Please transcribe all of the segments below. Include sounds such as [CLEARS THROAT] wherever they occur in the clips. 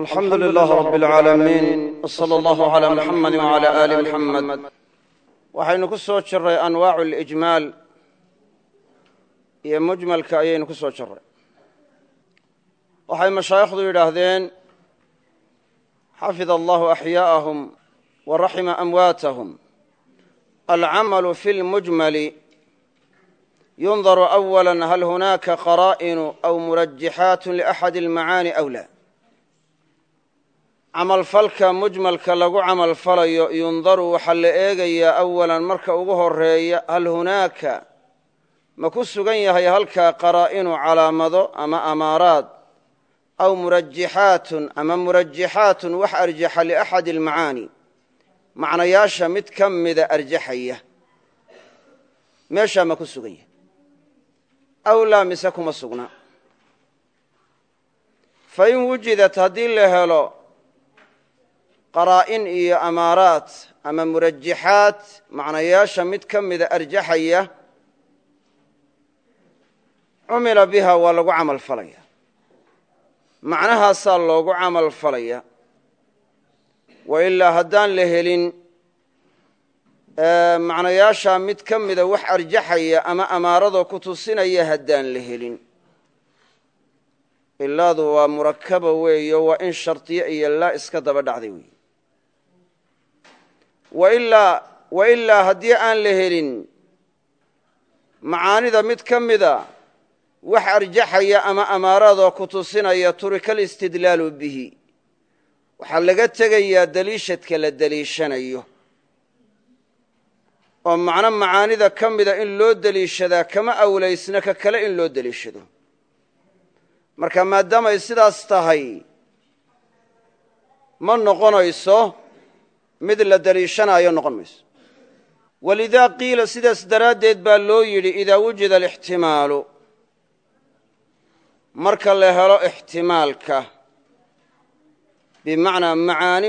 alxamdu lilaah rab اlcaalamiin wsala allahu cala muxamadi wcala aali muxamed waxaynu ku soo jiray anwaacu اlijmaal iyo mujmalka ayaynu ku soo jiray waxay mashaayikhdu yidhaahdeen xafid allahu axyaa'ahum wa raxima amwaatahum. Alcamalu fi lmujmali yundaru awala hal hunaaka qaraa'inu aw murajixaat liaxadi almacaani aw la camalfalka mujmalka lagu camalfalayo yundaru waxaa la eegayaa awalan marka ugu horreeya hal hunaaka? Ma ku sugan yahay halkaa qaraa'inu calaamado ama amaaraad? Aw murajixaatun ama murajixaatun wax arjaxa liaxadi almacaani macnayaasha mid ka mida arjaxaya. Meeshaa ma ku sugan yahay. Aw laa mise kuma sugna. Fain wujidat haddii la helo qaraa'in iyo amaaraat ama murajixaat macnayaasha mid ka mida arjaxaya cumila biha waa lagu camal falaya. Macnahaasaa loogu camal falaya. Wa ilaa haddaan la helin macnayaashaa mid ka mida wax arjaxaya ama amaaradoo ku tusinaya haddaan la helin. Ilaadu waa murakaba weeyo waa in shardiyo iyo laa iska daba dhacday wey wa ilaa haddii aan la helin macaanida mid ka mida wax arjaxaya ama amaaraadoo ku tusinaya turika alistidlaalu bihi. Waxaa laga tegayaa deliishadka la deliishanayo oo macno macaanida ka mida in loo deliishadaa kama awlaysna ka kale in loo deliishado marka maadaamay sidaas tahay ma noqonayso mid la deliishanaayo noqon mayso. Walidaa qiila sidaas daraaddeed baa loo yidhi idaa wujida alixtimaalu. Marka la helo ixtimaalka bimacnaa macaani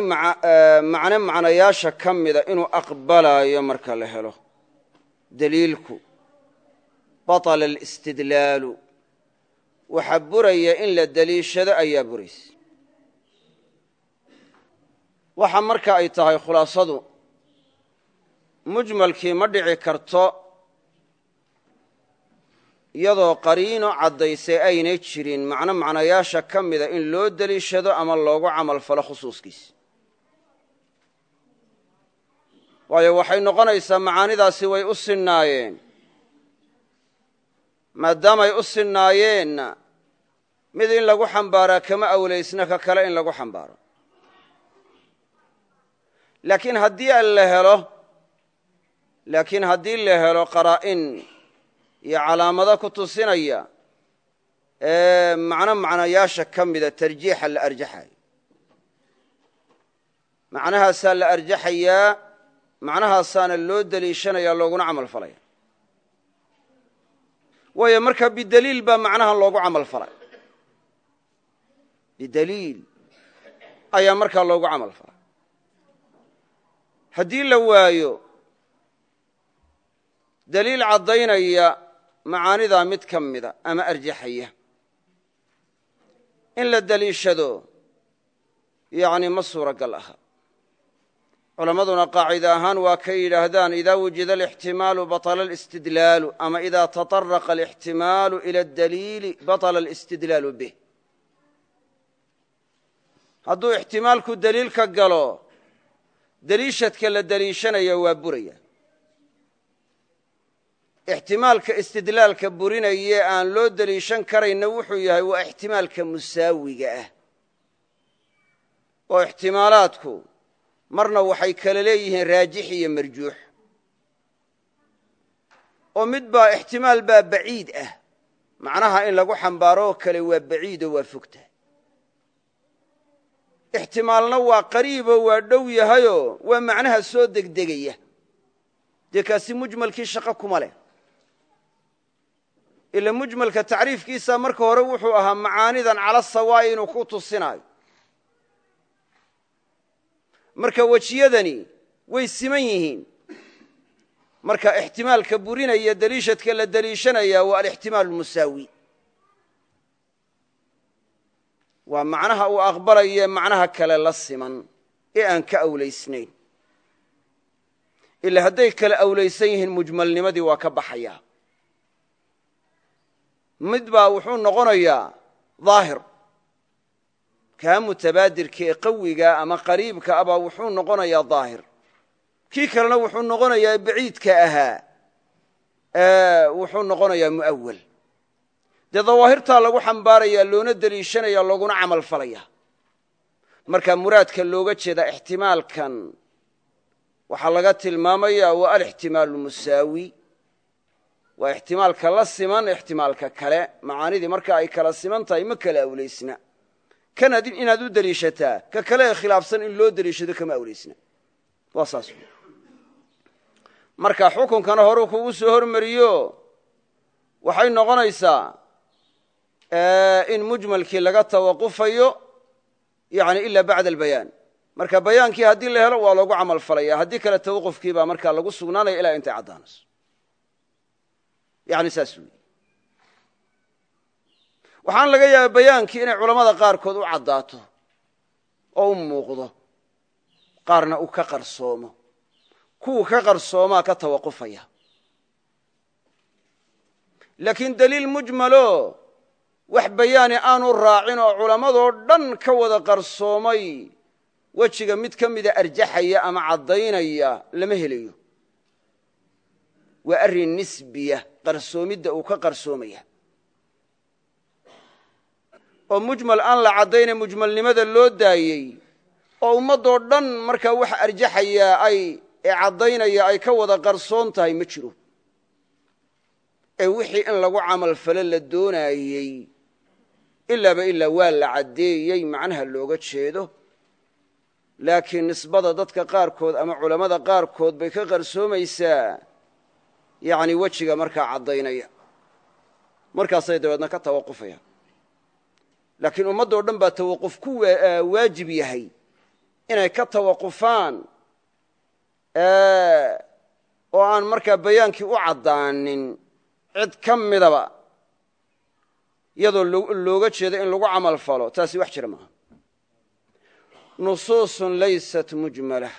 macne macnayaasha ka mida inuu aqbalaayo marka la helo. Deliilku baطala alistidlaalu. Waxaa buraya in la deliishado ayaa buraysa waxa marka ay tahay khulaasadu mujmalkii ma dhici karto iyadoo qariino caddaysay aynay jirin. Macno macnayaasha ka mida in loo deliishado ama loogu camal falo khusuuskiisa waayo waxay noqonaysaa macaanidaasi way u sinnaayeen. Maadaamay u sinnaayeenna mid in lagu xambaaraa kama awlaysna ka kale in lagu xambaaro laakiin haddii la helo laakiin haddii la helo qaraa'in iyo calaamado ku tusinaya macno macnayaasha ka mida tarjiixa la arjaxayo macnahaasaa la arjaxayaa macnahaasaana loo deliishanaya looguna camal falaya. Waayo marka bideliil baa macnahan loogu camal falay. Bideliil ayaa markaa loogu camal falay haddii la waayo deliil caddaynaya macaanidaa mid ka mida ama arjaxaya in la deliishado yacni ma suuragal aha culammaduna qaacida ahaan waa kay yidhaahdaan idaa wujida alixtimaalu baطla alistidlaalu ama idaa taطaraqa alixtimaalu ila adaliili baطla alistidlaalu bih hadduu ixtimaalku deliilka galo deliishadka la deliishanayo waa buraya. Ixtimaalka istidlaalka burinayee aan loo deliishan karayna wuxuu yahay waa ixtimaalka musaawiga ah. Oo ixtimaalaadku marna waxay kala leeyihiin raajix iyo marjuux. Oo mid baa ixtimaal baa baciid ah. Macnaha in lagu xambaaro oo kale waa baciidoo waa fogta ixtimaalna waa qariiboo waa dhow yahayoo waa macnaha soo degdegaya. Dee kaasi mujmalkii shaqo kuma leh. Ila mujmalka tacriifkiisa marka hore wuxuu ahaa macaanidan cala sawaa'i inuu ku tusinaayo. Marka wejiyadani way siman yihiin. Marka ixtimaalka burinaya deliishadka la deliishanaya waa alixtimaal musaawi waa macnaha uu aqbalaye macnaha kale la siman ee aan ka awlaysnayn. Ila hadday kala awlaysan yihiin mujmalnimadii waa ka baxaya. Mid baa wuxuu noqonayaa daahir. Kaa mutabaadirka qawiga ama qariibka abaa wuxuu noqonayaa daahir. Kii kalena wuxuu noqonayaa baciidka ahaa wuxuu noqonayaa mu'awal dee dawaahirtaa lagu xambaaraya loona deliishanaya looguna camal falaya. Marka muraadka looga jeeda ixtimaalkan waxaa laga tilmaamaya waa alixtimaalu musaawi waa ixtimaalka la siman ixtimaalka kale. Macaanidii marka ay kala siman tahay ma kala awlaysna. Kan inaad u deliishataa ka kale ee khilaafsan in loo deliishado kama awlaysna. Waa saas. Marka xukunkana horuu kugu soo hormariyo. Waxay noqonaysaa in mujmalkii laga tawaqufayo yani ila bacda albayaan. Marka bayaankii haddii la helo waa loogu camal falaya haddii kale tawaqufkii markaa lagu sugnaanaya ilaa intay caddaanayso yani saas weyi waxaan laga yaaba bayaankii inay culammada qaarkood u caddaato oo u muuqdo qaarna uu ka qarsoomo. Kuwu ka qarsoomaa ka tawaqufaya laakiin daliil mujmalo wax bayaani aanu raacin oo culammadoo dhan ka wada qarsoomay wejiga mid ka mida arjaxaya ama caddaynaya lama helayo. Waa arrin nisbiya qarsoomidda uu ka qarsoomaya. Oo mujmal aan la caddayne mujmalnimada loo daayey oo ummaddoo dhan markaa wax arjaxayaa ay ee caddaynaya ay ka wada qarsoon tahay ma jiro. Ee wixii in lagu camal falo la doonaayey ilaaba ilaa waa la caddeeyey macnaha looga jeedo. Laakiin nisbada dadka qaarkood ama culammada qaarkood bay ka qarsoomaysaa yacni wejiga markaa caddaynaya. Markaasay dabeedna ka tawaqufayaan. Laakiin ummaddoo dhan baa tawaquf ku waajib yahay inay ka tawaqufaan oo aan markaa bayaankii u caddaanin cid ka midaba iyadoo looga jeedo in lagu camal falo. Taasi wax jira maaha. Nusuusun laysat mujmalah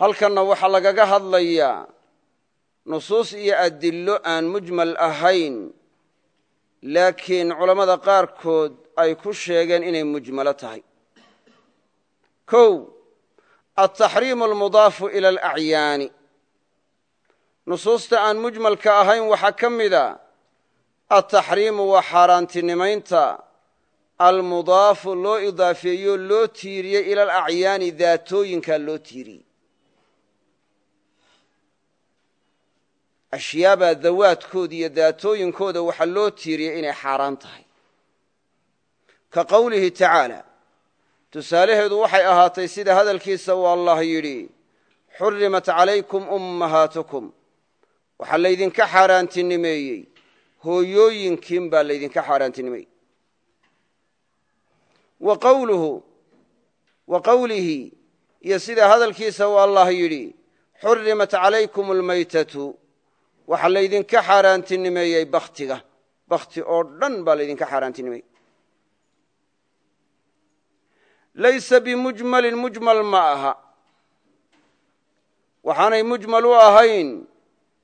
halkanna waxaa lagaga hadlayaa nusuus iyo adillo aan mujmal ahayn laakiin culammada qaarkood ay ku sheegeen inay mujmalo tahay. Kow altaxriimu almudaafu ila alacyaani nusuusta aan mujmalka ahayn waxaa ka mida altaxriimu waa xaaraantinimaynta. Almudaafu loo idaafeeyo loo tiiriyey ila alacyaani daatooyinkaa loo tiiriyey ashyaabaa dawaadkooda iyo daatooyinkooda waxaa loo tiiriyey inay xaaraan tahay. Ka qowlihi tacaala tusaalaheedu waxay ahaatay sida hadalkiisa uu allah yidhi xurimat calaykum ummahaatukum waxaa laydinka xaaraantinimeeyey. Hooyooyinkiin baa laydinka xaaraantinimeeyey. Wa qowlihi iyo sida hadalkiisa uu allah yidhi xurimat calaykum almaytatu waxaa laydinka xaaraantinimeeyey bakhtiga. Bakhti oo dhan baa laydinka xaaraantinimeeyey. Laysa bimujmalin mujmal ma aha. Waxaanay mujmal u ahayn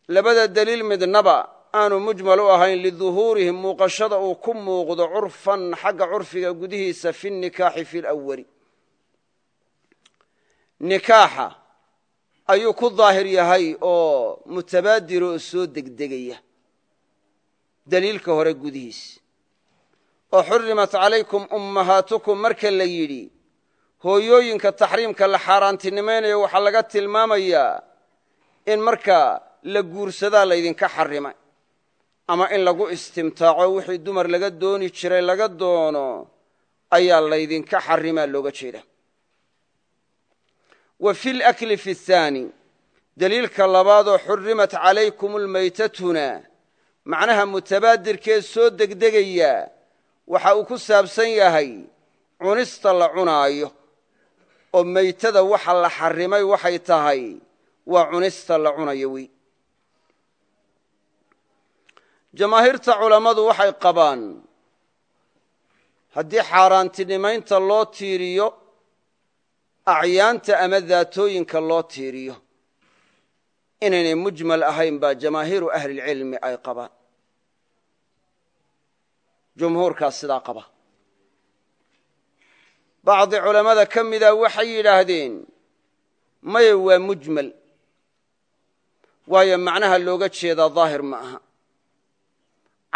labada deliil midnaba aanu mujmal u ahayn liduhuurihim muuqashada uu ku muuqdo curfan xagga curfiga gudihiisa fi nikaaxi fi lawali nikaaxa ayuu ku daahir yahay oo mutabaadir oo soo degdegaya deliilka hore gudihiis. Oo xurimat calaykum ummahaatukum marka la yidhi hooyooyinka taxriimka la xaaraantinimaynayo waxaa laga tilmaamayaa in markaa la guursadaa laydinka xarimay. Ama in lagu istimtaaco wixii dumar laga dooni jiray laga doono ayaa laydinka xarimaa looga jeeda wa fi lakli fi thaani deliilka labaadoo xurimat calaykum almaytatuna macnaha mutabaadirkee soo degdegaya waxa uu ku saabsan yahay cunista la cunaayo oo maytada waxa la xarimay waxay tahay waa cunista la cunayo wey jamaahiirta culammadu waxay qabaan haddii xaaraantinimaynta loo tiiriyo acyaanta ama daatooyinka loo tiiriyo inaynay mujmal ahayn baa jamaahiiru ahlilcilmi ay qabaan. Jumhuurkaas sidaa qaba. Bacdi culammada ka mida waxay yidhaahdeen maya waa mujmal waayo macnaha looga jeedaa daahir ma aha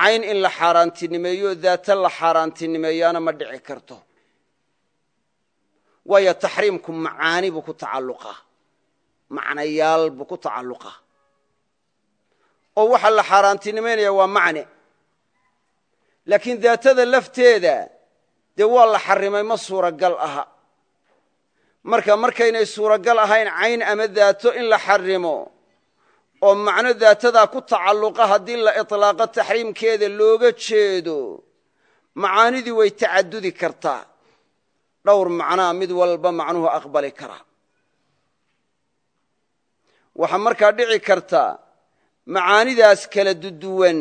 cayn in la xaaraantinimeeyo daata la xaaraantinimeeyaana ma dhici karto. Waayo taxriimku macaani buu ku tacalluqaa. Macnayaal buu ku tacalluqaa. Oo waxa la xaaraantinimaynaya waa macne. Laakiin daatada lafteeda dee waa la xarimay ma suuragal aha. Marka markaynay suuragal ahayn cayn ama daato in la xarimo oo macno daatadaa ku tacalluqa haddii la iطlaaqo taxriimkeeda looga jeedo macaanidii way tacadudi kartaa. Dhowr macnaa mid walba macnuhu aqbali karaa waxaa markaa dhici karta macaanidaas kala duduwan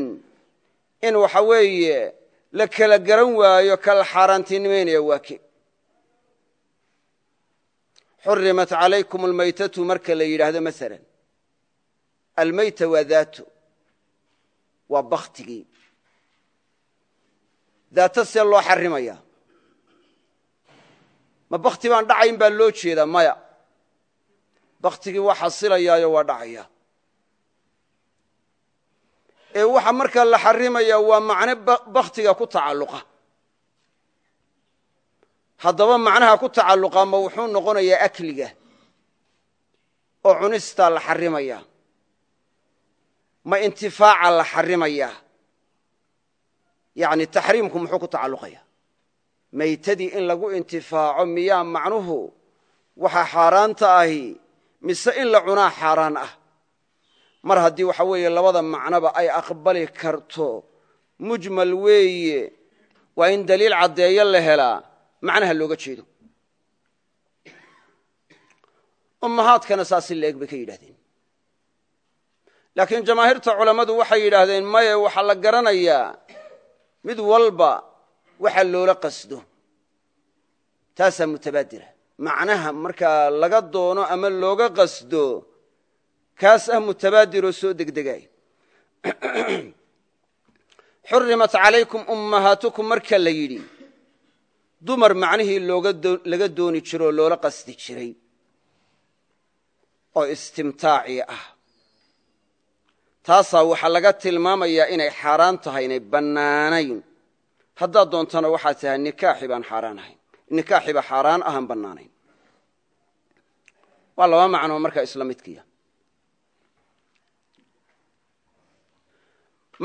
in waxa weeye la kala garan waayo kala xaaraantinimaynaya waa ke xurimat calaykum almaytatu marka la yidhaahdo maala almayta waa daato waa baktigii daato see loo xarimaya. Ma bakti baan dhacayn baa loo jeedaa maya. Baktigii waa xasilayaayo waa dhacaya. Ee waxa markaa la xarimaya waa macno baktiga ku tacalluqa. Haddaba macnaha ku tacalluqa ma wuxuu noqonayaa akliga oo cunistaa la xarimaya ma intifaaca la xarimaya. Yani taxriimku muxuu ku tacalluqaya. Maytadii in lagu intifaaco miyaa macnuhu waxa xaaraanta ahi mise in la cunaa xaaraan ah? Mar haddii waxa weeye labada macnoba ay aqbali karto mujmal weeye waa in daliil caddeeyo la helaa macnaha looga jeedo. Ummahaadkana saasi la eg bay ka yidhahdeen laakiin jamaahiirta culammadu waxay yidhaahdeen maye waxaa la garanayaa mid walba waxa loola qasdo. Taasaa mutabaadira macnaha markaa laga doono ama looga qasdo kaas ah mutabaadiroo soo degdegaay [CLEARS THROAT] xurimat calaykum ummahaatukum marka la yidhi dumar macnihii laga dooni jiro oo loola qasdi jiray. Oo istimtaaci ah taasaa waxaa laga tilmaamayaa inay xaaraan tahay inay bannaanayn. Haddaad doontana waxaad tahay nikaaxi baan xaaraan ahayn nikaaxiba xaaraan ahaan bannaanayn. Waa laba macnoo markaa isla midkiya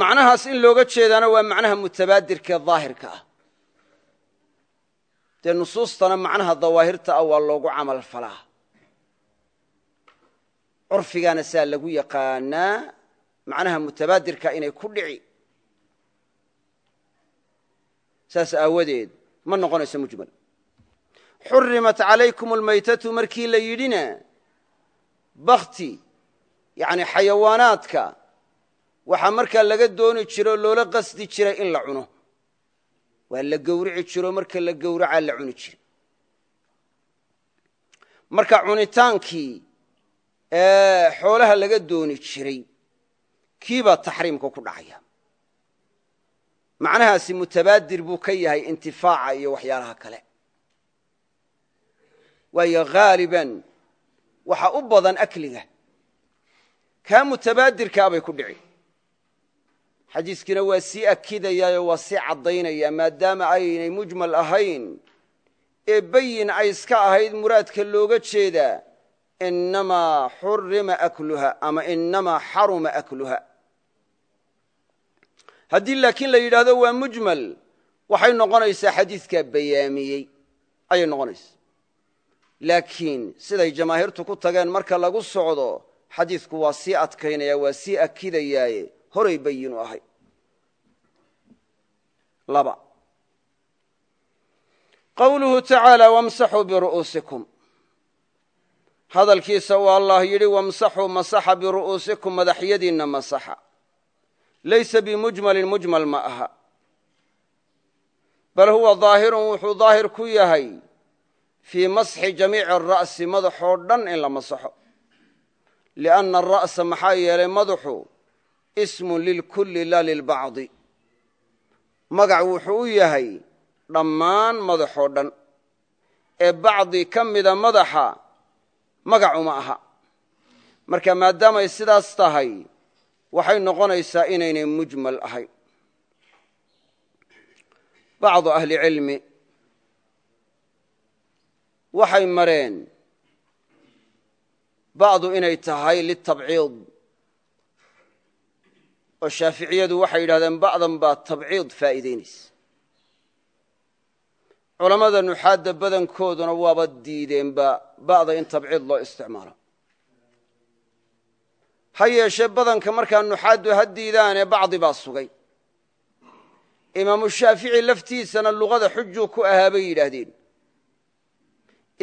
macnahaas in looga jeedaana waa macnaha mutabaadirkaee daahirka ah. Dee nusuustana macnaha dawaahirta ah waa loogu camal falaa. Curfigaana saa lagu yaqaanaa macnaha mutabaadirka inay ku dhici. Saas aawadeed ma noqonayso mujmal. Xurimat calaykum almaytatu markii la yidhina bakti yani xayawaanaadka waxaa markaa laga dooni jiro o loola qasdi jiray in la cuno. Waa la gowrici jiro marka la gowracaa la cuni jiray marka cunitaankii xoolaha laga dooni jiray kiibaa taxriimka ku dhacaya. Macnahaasi mutabaadir buu ka yahay intifaaca iyo waxyaalaha kale. Waayo haaliban waxa u badan akliga. Kaa mutabaadirkaa bay ku dhici. Xadiiskiina waa sii akidayaayoo waa sii caddaynaya maadaama aynay mujmal ahayn. Ee bayin ay iska ahayd muraadka looga jeedaa inamaa xurima akluha ama inamaa xaruma akluha haddii laakiin la yidhaahdo waa mujmal waxay noqonaysaa xadiidkaa bayaamiyey. Ayay noqonaysaa. Laakiin siday jamaahiirtu ku tageen marka lagu socdo xadiidku waa sii adkaynaya waa sii akidayaaye. Horay bayinu ahay. Qawluhu tacaala wamsaxuu biru'uusikum. Hadalkiisa uu allah yidhi wamsaxuu masaxa biru'uusikum madaxyadiinna masaxa laysa bimujmalin mujmal ma aha. Bal huwa daahirun wuxuu daahir ku yahay fii masxi jamiici ara'si madaxoo dhan in la masaxo. Lianna ara'sa maxaa yeelay madaxu ismun lilkulli laa lilbacdi. Magac wuxuu u yahay dhammaan madaxoo dhan. Ee bacdi ka mida madaxa magacuma aha. Marka maadaamay sidaas tahay waxay noqonaysaa inaynay mujmal ahayn. Bacdu ahli cilmi waxay mareen bacdu inay tahay litabciid oo shaaficiyadu waxay yidhahdeen bacdan baa tabciid faa'iidaynaysa culammada nuxaadda badankooduna waaba diideenba ba'da in tabciid loo isticmaalo ha yeeshee badanka markaa nuxaaddu ha diidaanee bacdi baa sugay. Imaamu shaafici laftiisana luqada xujuu ku ahaa bay yidhaahdeen.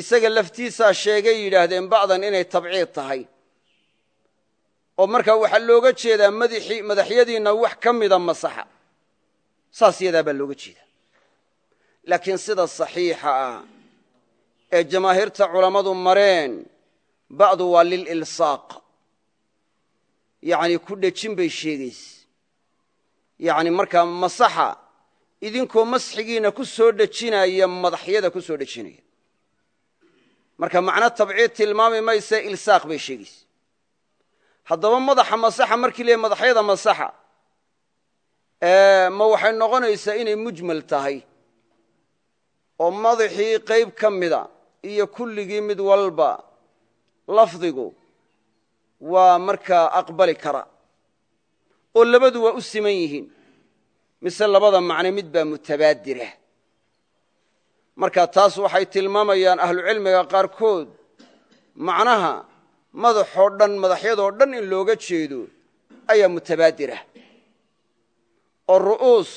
Isaga laftiisaa sheegay yidhaahdeen bacdan inay tabciid tahay. Oo markaa waxaa looga jeedaa madaxyadiinna wax ka mida masaxa. Saas yadaa baa looga jeedaa. Laakiin sida saxiixa ah ee jamaahiirta culammadu mareen ba'du waa lililsaaq yacni ku dhejin bay sheegayse yacni markaa masaxa idinkoo masxigiinna ku soo dhejinaya madaxyada ku soo dhejinaya. Marka macno tabciid tilmaami mayse ilsaaq bay sheegayse haddaba madaxa masaxa markii leey madaxyada masaxa ma waxay noqonaysaa inay mujmal tahay. Oo madaxii qayb ka mida iyo kulligii mid walba lafdigu waa markaa aqbali kara oo labadu waa u siman yihiin. Mise labada macne mid baa mutabaadirah marka taas waxay tilmaamayaan ahlucilmiga qaarkood macnaha madaxoo dhan madaxyadoo dhan in looga jeedo ayaa mutabaadirah oo ru'uus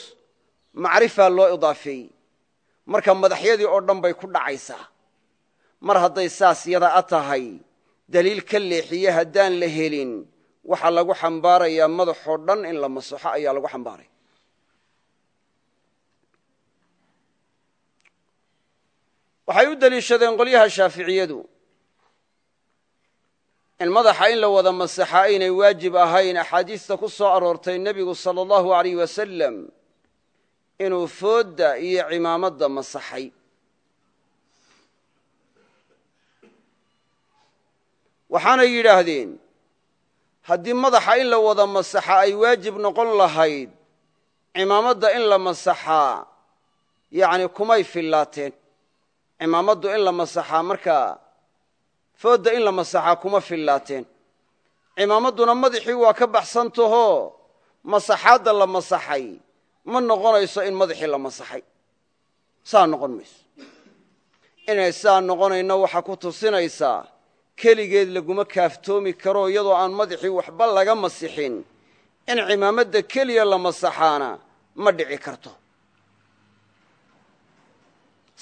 macrifaa loo idaafeeyey marka madaxyadii oo dhan bay ku dhacaysaa. Mar hadday saas yada a tahay daliil ka leexiye haddaan la helin waxaa lagu xambaarayaa madaxoo dhan in la masaxo ayaa lagu xambaaraya waxay u deliishadeen qolyaha shaaficiyadu in madaxa in la wada masaxa aynay waajib ahayn axaadiista ku soo aroortay nebigu sala allahu alayh wasalam inuu foodda iyo cimaamadda masaxay waxaanay yidhaahdeen haddii madaxa in la wada masaxa ay waajib noqon lahayd cimaamadda in la masaxaa yacni kumay fillaateen cimaamaddu in la masaxaa markaa foodda in la masaxaa kuma fillaateen cimaamadduna madaxii waa ka baxsantahoo masaxaadda la masaxay ma noqonayso in madaxii la masaxay. Saa noqon mayso. Inay saa noqonayno waxaa ku tusinaysaa keligeed laguma kaaftoomi karo iyadoo aan madaxii waxba laga masixin. In cimaamadda keliya la masaxaana ma dhici karto.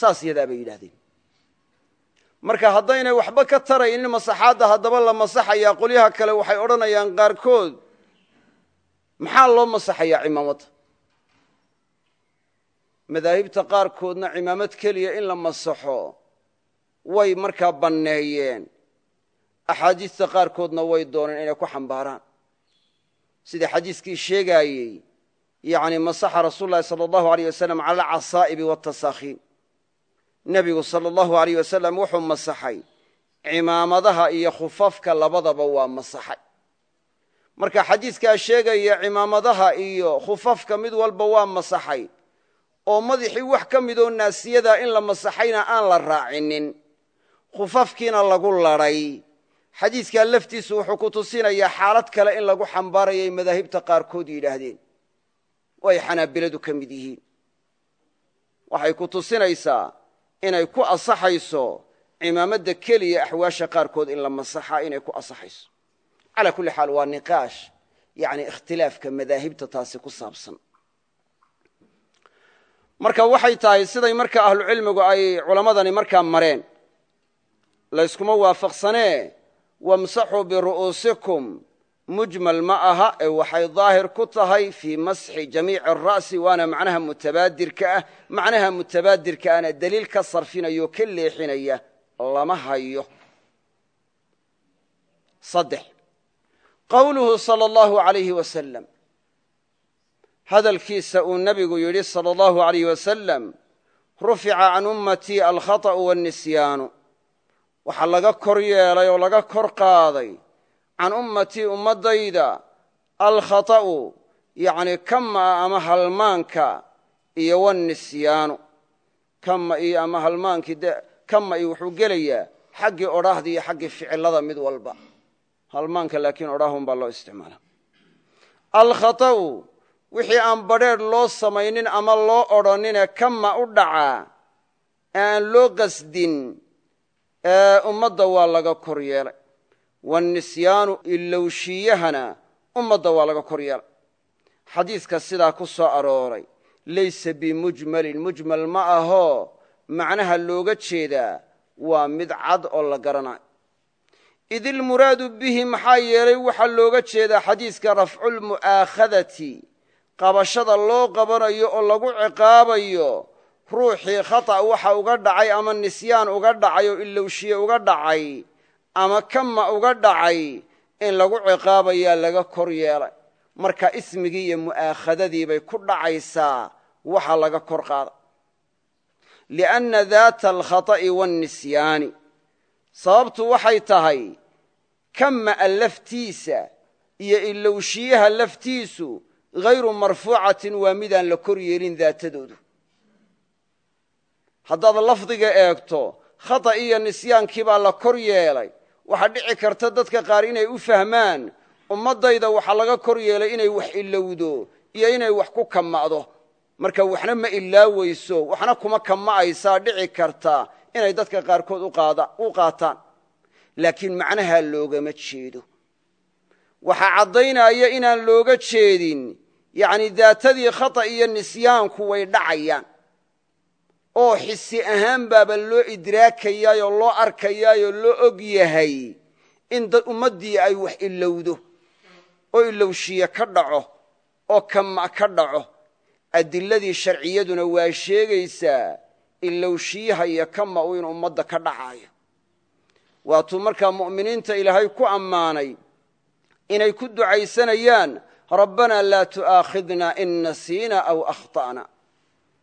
Saas yadaa bay yidhahdeen marka haddaynay waxba ka taraynin masaxaadda haddaba la masaxayaa qolyaha kale waxay odhanayaan qaarkood maxaa loo masaxayaa cimaamadda madaahibta qaarkoodna cimaamad keliya in la masaxo way markaa banneeyeen axaadiista qaarkoodna way dooneen inay ku xambaaraan. Sidii xadiiskii sheegaayey yani masaxa rasuul lahi sala allahu aleyh wasalam cala alcasaa'ibi watasaakhiin nebigu sala allahu aleyh wasalam wuxuu masaxay. Cimaamadaha iyo khufafka labadaba waa masaxay. Marka xadiiskaa sheegaya cimaamadaha iyo khufafka mid walba waa masaxay oo madaxii wax ka midoo naasiyadaa in la masaxayna aan la raacinin khufafkiina lagu ladhay xadiiskaa laftiisu wuxuu ku tusinayaa xaalad kale in lagu xambaarayay madaahibta qaarkood yidhaahdeen. Oo ay xanaabiladu ka mid yihiin. Waxay ku tusinaysaa inay ku asaxayso cimaamadda keliya axwaasha qaarkood in la masaxaa inay ku asaxayso. Calaa kulli xaal waa niqaash yani ikhtilaafka madaahibta taasi ku saabsan. Marka waxay tahay siday marka ahlucilmigu ay culammadani markaa mareen layskuma waafaqsanee wamsaxuu biru'uusikum mujmal ma aha ee waxay daahir ku tahay fii masxi jamiici ara'si waana macnaha mutabaadirka ah. Macnaha mutabaadirka ana deliil ka sarfinaya oo ka leexinaya lama hayo. Saddex. Qowluhu sala allahu alayhi wasalam hadalkiisa uu nebigu yidhi sala allahu alayh wasalam rufica can ummatii alkhaطa'u waannisyaanu waxaa laga kor yeelay oo laga kor qaaday can ummatii ummaddayda alkhata'u yacni kama ama halmaanka iyo wannisyaanu. Kama iyo ama halmaankii kama iyo wuxuu gelayaa xaggii odhaahda iyo xaggii ficilada mid walba. Halmaanka laakiin odhaahun baa loo isticmaala alkhata'u wixii aan badrheedh loo samaynin ama loo odhanine kama u dhacaa ee aan loo qasdin ummadda waa laga kor yeelay. Waannisyaanu ilowshiyahana ummadda waa laga kor yeelay. Xadiidka sidaa ku soo arooray laysa bimujmalin mujmal ma ahoo macnaha looga jeedaa waa mid cad oo la garanayo. Id ilmuraadu bihi maxaa yeelay waxaa looga jeedaa xadiiska rafculmu'aakhadati qabashada loo qabanayo oo lagu ciqaabayo ruuxii khata' waxa uga dhacay ama nisyaan uga dhacay oo ilowshiye uga dhacay ama kama uga dhacay in lagu ciqaabayaa laga kor yeelay. Marka ismigii iyo mu'aakhadadii bay ku dhacaysaa waxa laga kor qaada lianna daata alkhata'i waannisyaani sababtu waxay tahay kama'a laftiisa iyo ilowshiyaha laftiisu hayru marfuucatin waa midaan la kor yeelin daatadoodu haddaad lafdiga eegto khata iyo nisyaankii baa la kor yeelay. Waxaa dhici karta dadka qaar inay u fahmaan ummaddayda waxaa laga kor yeelay inay wax ilowdo iyo inay wax ku kama'do marka waxna ma ilaaweyso waxna kuma kama'aysaa dhici karta inay dadka qaarkood u qaataan. Laakiin macnaha loogama jeedo. Waxaa caddaynaya inaan looga jeedin yacni daatadii khata iyo nisyaanku way dhacayaan oo xisi ahaan baaba loo idraakayaayoo loo arkayaayoo loo og yahay in dad ummaddii ay wax ilowdo oo ilowshiye ka dhaco oo kama ka dhaco. Adiladii sharciyaduna waa sheegaysaa ilowshiyaha iyo kama u in ummadda ka dhacaayo. Waatuu markaa mu'miniinta ilaahay ku ammaanay inay ku ducaysanayaan rabbanaa laa tu'aakhidna in nasiina aw akhta'na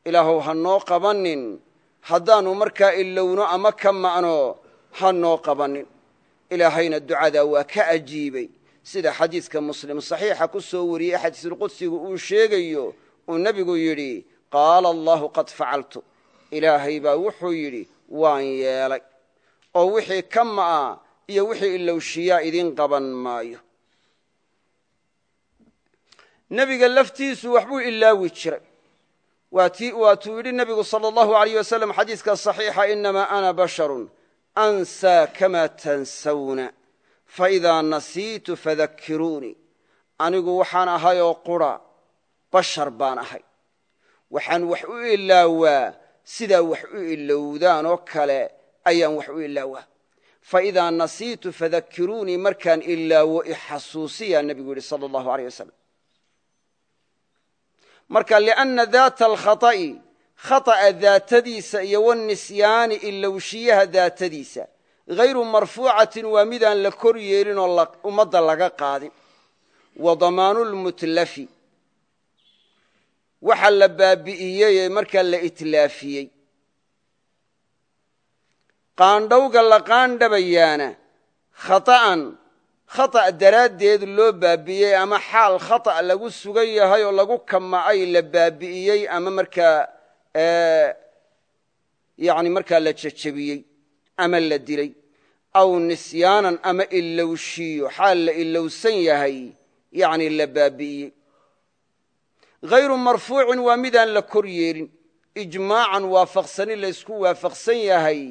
ilaahow ha noo qabannin. Haddaannu markaa ilowno ama ka ma'no ha noo qabannin. Ilaahayna ducadaa waa ka ajiibay. Sida xadiidka muslim saxiixa ku soo wariyey xadiisulqudsigu uu sheegayo uu nebigu yidhi qaala allahu qad facaltu. Ilaahay baa wuxuu yidhi waan yeelay. Oo wixii ka ma'a iyo wixii ilowshiyaa idiin qaban maayo. Nebiga laftiisu waxbuu ilaawi jiray waatuu yidhi nebigu sal allahu alayh wasalam xadiiska saxiixa inamaa ana basharun ansaa kama tansawna faidaa nasiitu fadakiruunii anigu waxaan ahay oo qura bashar baan ahay. Waxaan wax u ilaawaa sidaa wax u ilowdaan oo kale ayaan wax u ilaawaa. Faidaa nasiitu fadakiruunii markaan ilaawo ixasuusiyaa nebigu yidhi sal allahu aleyh wasalam marka lianna daata alkhata'i khata'a daatadiisa iyo wanisyaani ilowshiyaha daatadiisa hayru marfuucatin waa midaan la kor yeelin oo ummadda laga qaadin. Wa damaanu lmutlafi waxa la baabi'iyey ee markaa la itlaafiyey. Qaandhowga la qaandhabayaana khata'an khata' daraaddeed loo baabi'iyey ama xaal khata' lagu sugan yahay oo lagu kama'ay la baabi'iyey ama markaa yani markaa la jejebiyey ama la dilay. Aw nisyaanan ama ilowshiyo xaal la ilowsan yahay yani la baabi'iyey hayru marfuucin waa midaan la kor yeelin ijmaacan waafaqsani laysku waafaqsan yahay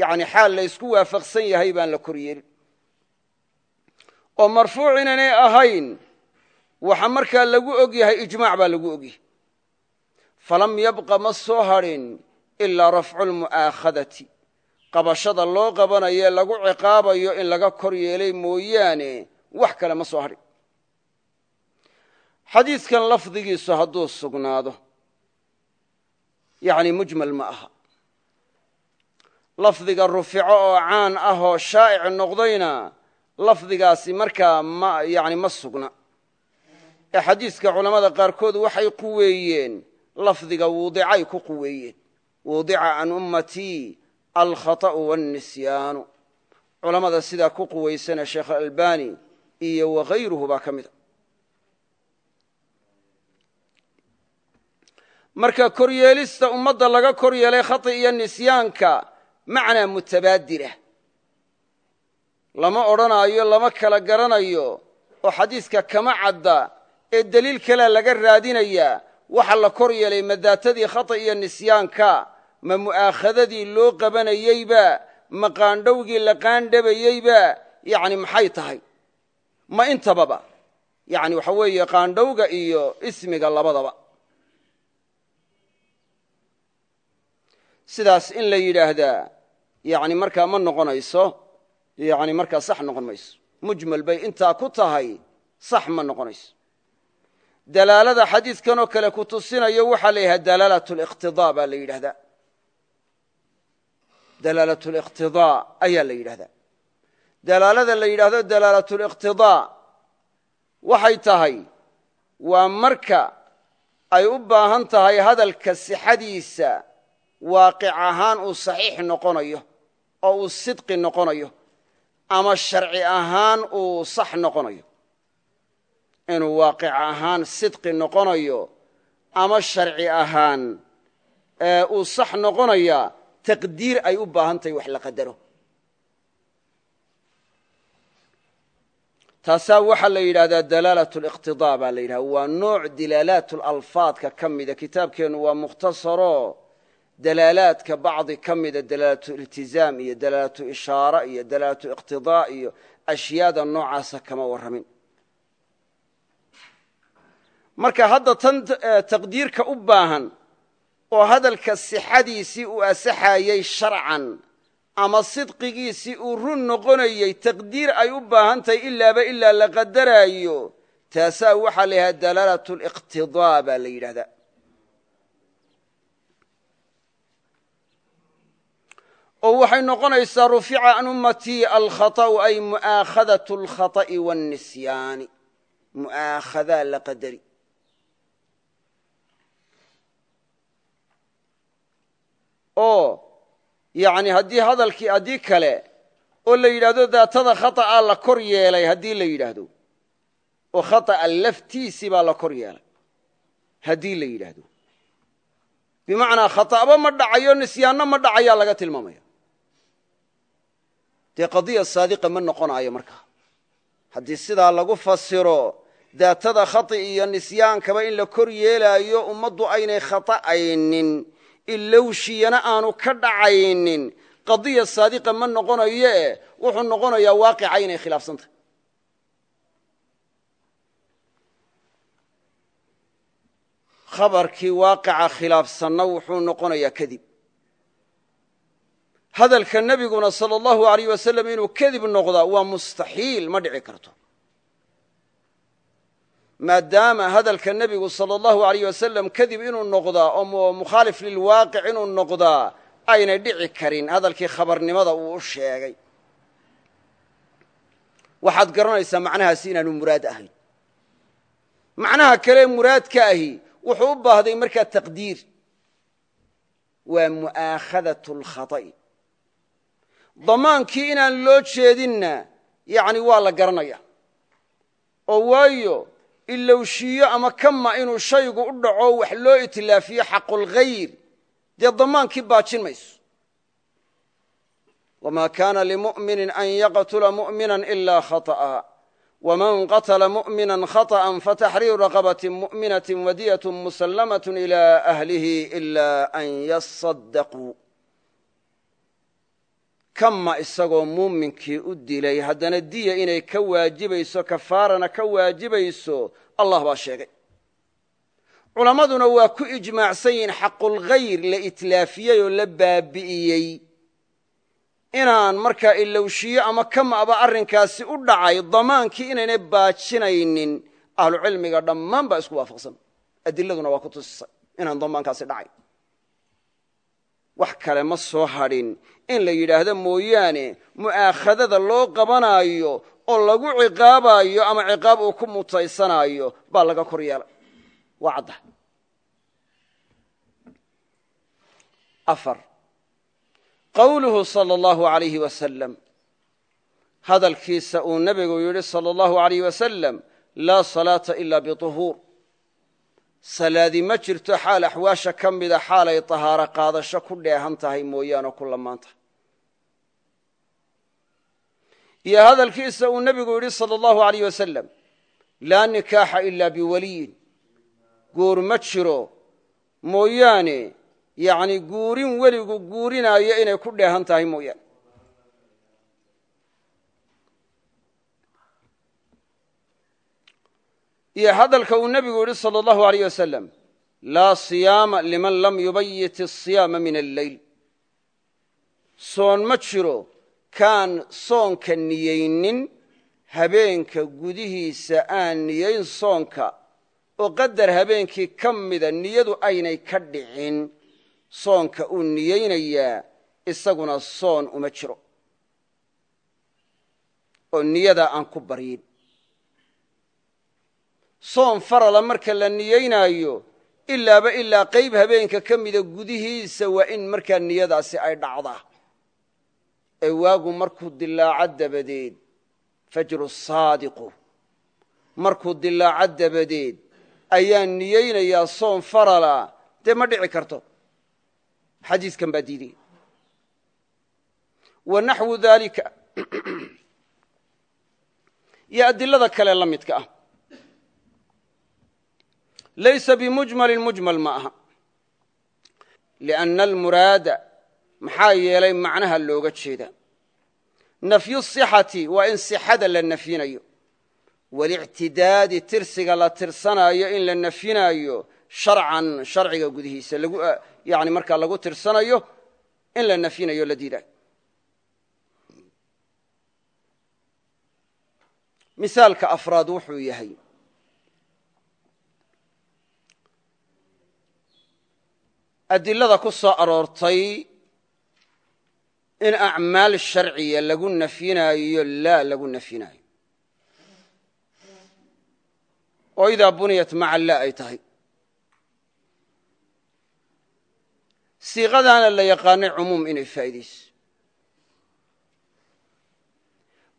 yani xaal laysku waafaqsan yahay baan la kor yeelin oo marfuuc inaynay ahayn waxa markaa lagu og yahay ijmaac baa lagu og yahay falam yabqa ma soo hadhin ilaa rafcu lmu'aakhadati qabashada loo qabanayo lagu ciqaabayo in laga kor yeelay mooyaane wax kale ma soo hadhin. Xadiidkan lafdigiisu hadduu sugnaado yani mujmal ma aha. Lafdiga rufico oo caan ah oo shaa'ic noqdayna lafdigaasi markaa ma yani ma sugna. Ee xadiiska culammada qaarkood waxay quweeyeen lafdiga wuudicay ku quweeyeen. Wuudica can ummatii alkhaطa'u waاnnisyaanu culammada sidaa ku quwaysana sheekh albani iyo wakayruhu baa ka mida marka koryeelista ummadda laga kor yeelay iyo nisyaanka macnaa mutabaadila lama odhanaayo lama kala garanayo oo xadiiska kama cadda ee deliil kalea laga raadinayaa waxa la kor yeelay madaatadii khata iyo nisyaanka ma mu'aakhadadii loo qabanayeyba ma qaandhowgii la qaandhabayeyba yani maxay tahay? Ma intababa yani waxa weeye qaandhowga iyo ismiga labadaba. Sidaas in la yidhaahdaa yani markaa ma noqonayso yani markaa sax noqon mayso. Mujmal bay intaa ku tahay sax ma noqonayso dalaalada xadiidkanoo kale ku tusinayo waxaa la yidhahda dalaalat liqtidaa baa la yidhahdaa. Dalaalat liqtidaa ayaa la yidhahdaa. Dalaalada la yidhahdo dalaalat liqtidaa waxay tahay waa marka ay u baahan tahay hadalka sixadiisa waaqic ahaan uu saxiix noqonayo oo uu sidqi noqonayo ama sharci ahaan uu sax noqonayo. Inuu waaqic ahaan sidqi noqonayo ama sharci ahaan uu sax noqonaya taqdiir ay u baahan tahay wax la qadaro. Taasaa waxaa la yidhahdaa dalaalat liqtidaa baa la yidhahda waa nooc dilaalaat lalfaadka ka mida. Kitaabkeennu waa mukhtasaro dalaalaadka bacdi ka mida dalaalatu iltizaam iyo dalaalatu ishaara iyo dalaalatu iqtidaa iyo ashyaada noocaasa kama warramin marka hadda tan taqdiirka u baahan oo hadalka sixadiisii uu asaxayey sharcan ama sidqigiisii uu run noqonayey taqdiir ay u baahan tahay ilaaba ilaa la qadaraayo taasaa waxaa la yidhahda dalaalat liqtidaa baa la yidhahdaa oo waxay noqonaysaa rufica can ummatii alkhaطأu ay mu'aakhadaة اlkhaطأi wاnnisyaani mu'aakhadaa la qadari oo yani haddii hadalkii haddii kale oo la yidhahdo daatada khaطأa la kor yeelay haddii la yidhaahdo oo khaطأa laftiisii baa la kor yeelay haddii la yidhaahdo bimacnaa khaطa'ba ma dhacayo nisyaanno ma dhacayaa laga tilmaamaya dee qadiya saadiqa ma noqonaayo markaa haddii sidaa lagu fasiro daatada khati iyo nisyaankaba in la kor yeelaayo ummaddu aynay khata'aynin ilowshiyana aanu ka dhacaynin qadiya saadiqa ma noqonayo e wuxuu noqonayaa waaqica inay khilaafsan tahay khabarkii waaqica khilaafsanna wuxuu noqonayaa kadib hadalka nebiguna sala allahu alayh wasalam inuu kadib noqdaa waa mustaxiil ma dhici karto maadaama hadalka nebigu sala allahu alayh wasalam kadib inuu noqdaa oo mukhaalif lilwaaqic inuu noqdaa aynay dhici karin hadalkii khabarnimada uu u sheegay waxaad garanaysaa macnahaasi inaanu muraad ahayn macnaha kale muraadka ahi wuxuu u baahday markaa taqdiir waa mu'aakhadaة اlkhaطa'i damaankii inaan loo jeedinna yani waa la garanaya oo waayo ilowshiyo ama kama inuu shaygu u dhaco wax loo itilaafiyo xaqulghayr dee damaankii baajin mayso wma kana limu'mini an yaqtula mu'mina ila khaطأa wman qatla mu'mina khaطأa fataxriiru raqabaة mu'minaة wadiyaة muslamaة ilى أhlihi ila an yaصadaquu kama isagoo muuminkii u dilay. Haddana diya inay ka waajibayso kafaarana ka waajibayso allah baa sheegay. Culammaduna waa ku ijmaacsan yihiin xaqulghayr la itlaafiyey oo la baabi'iyey. Inaan markaa ilowshiyo ama kamaba arrinkaasi u dhacay damaankii inaynay baajinaynin ahlucilmiga dhammaan baa isku waafaqsan. Adiladuna waa ku tusisay inaan damaankaasi dhacay wax kale ma soo hadhin. In la yidhaahdo mooyaane mu'aakhadada loo qabanaayo oo lagu ciqaabayo ama ciqaab uu ku mutaysanaayo baa laga kor yeelay. Waa cadda afar. Qowluhu sala allahu alayhi wasalam hadalkiisa uu nebigu yidhi sala allahu alayh wasalam laa salaata ila biطuhuur salaadi ma jirto xaal axwaasha ka mida xaalay tahaaro qaadasho ku dheehan tahay mooyaane ku lamaan tahay iyo hadalkiisa uu nebigu yidhi sala allahu alayh wasalam laa nikaaxa ila biwaliyin. Guur ma jiro. Mooyaane yacni guurin weligu guurinaayo inay ku dheehan tahay mooyaane iyo hadalka uu nebigu yidhi sala allahu aleyh wasalam laa siyaama liman lam yubayit asiyaama min alleyl soon ma jiro kaan soonka niyeynin habeenka gudihiisa aan niyeyn soonka oo qadar habeenkii ka mida niyadu aynay ka dhicin soonka uu niyeynayaa isaguna soon uma jiro. Oo niyadaa aan ku baryin soon farala marka la niyeynaayo ilaaba ilaa qayb habeenka ka mida gudihiisa waa in markaa niyadaasi ay dhacdaa ee waagu markuu dilaaco dabadeed fajru saadiqu. Markuu dilaaco dabadeed ayaa niyeynayaa soon farala dee ma dhici karto. Xadiiskan baa diidaya wa naxwu daalika. [CLEARS THROAT] Iyo adilada kale la midka ah laysa bimujmalin mujmal ma aha lianna almuraada maxaa yeelay macnaha looga jeeda nafyu sixati waa in sixada la nafyinayo walictidaadi tirsiga la tirsanaayo in la nafyinaayo sharcan sharciga gudihiisa yani markaa lagu tirsanayo in la nafyinayo la diidayo misaalka afraad wuxuu yahay adilada ku soo aroortay in acmaal sharciya lagu nafyinaayo laa lagu nafyinaayo oo idaa buniyat maca laa ay tahay. Siiqadaana la yaqaanay cumuum inay faa'iidayso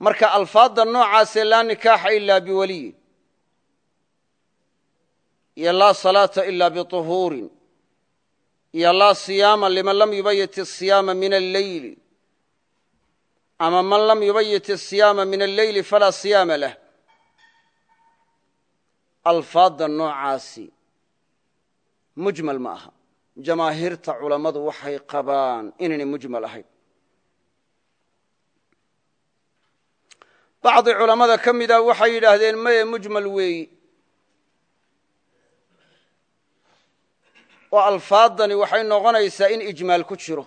marka alfaadda noocaasee laa nikaaxa ila biwaliyin iyo laa salaata ila biطuhuurin iyo laa siyaama liman lam yubayit asiyaama min alleyli ama man lam yubayit asiyaama min alleyli falaa siyaama lah. Alfaadda noocaasi mujmal ma aha. Jamaahiirta culammadu waxay qabaan inaynay mujmal ahayn. Bacdi culammada ka mida ah waxay yidhaahdeen maye mujmal weeyi. Oo alfaaddani waxay noqonaysaa in ijmaal ku jiro.